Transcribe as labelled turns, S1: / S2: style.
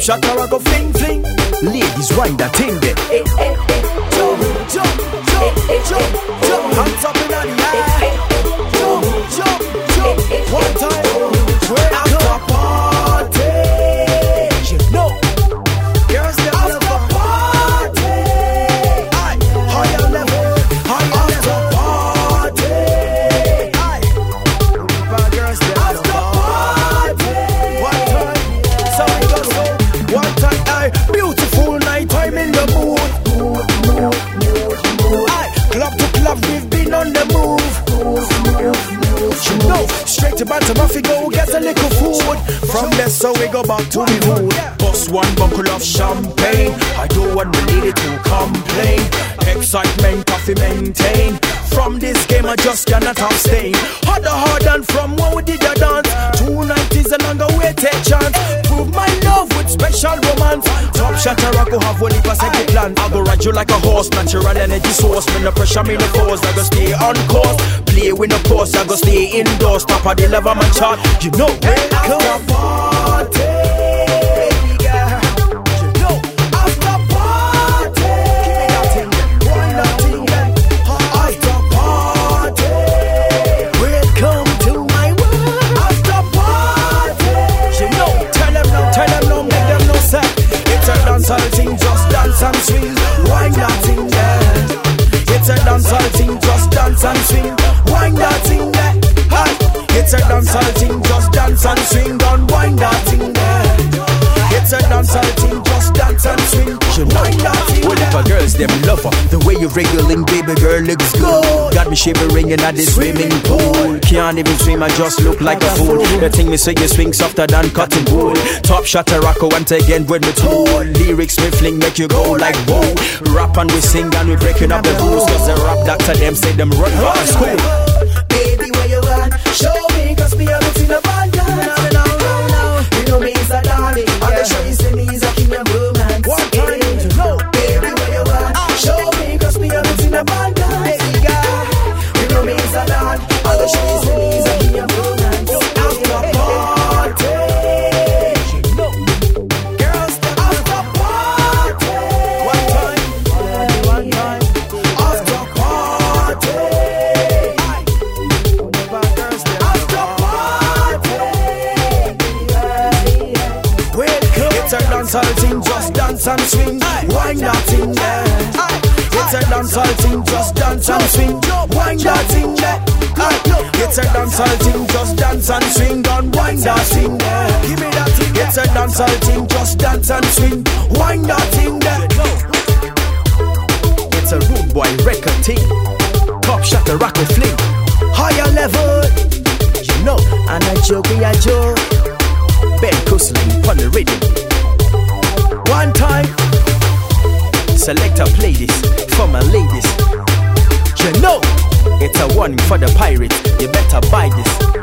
S1: Top shot, I go fling fling. Ladies, wind that thing there.
S2: Eh, eh, eh.
S1: Jump, jump, jump, jump, jump. Hands up bottom, off we go get a little food. From there, so we go back to the hood. Bust one buckle of champagne. I don't want the lady to complain. Excitement, coffee maintain. From this game, I just cannot abstain. Harder, hard Top I go have one if I second plan. I go ride you like a horse, natural energy source. Me the pressure, me no force. I go stay on course. Play with the pause, I go stay indoors. Top of the level, my chart. You know, welcome. party. yeah. Swing. Why that thing, yeah. It's a dancehall thing, just dance and swing. Wind that thing there. Hi. It's a dancehall thing, just dance and swing. Don't wind that thing there. It's a dancehall
S3: them love her? The way you wriggling, baby girl, looks good. Got me shivering in the swimming pool. Can't even swim, I just look like a fool. The thing me say you swing softer than cotton wool. Top shot a rocker once oh, again with me tool. Lyrics me fling make you go like whoa. Rap and we sing and we breaking up the rules. Cause the rap doctor them say them run for school.
S1: Baby, where you at? Show me, cause me dancehall thing, just dance and swing. Wind that thing there. It's a dancehall thing, just dance and swing. Wind that thing there. It's a dancehall thing, just dance and swing. Don't wind that thing there. Give me that thing. It's a dancehall thing, just dance and swing. Wind that thing there.
S3: It's a rude boy record thing. Top shot a rocker fling.
S1: Higher level. You know, and a joke, we a joke.
S3: Ben Kusling on the rhythm. Selector play this for my ladies.
S1: You know.
S3: It's a warning for the pirates. You better buy this.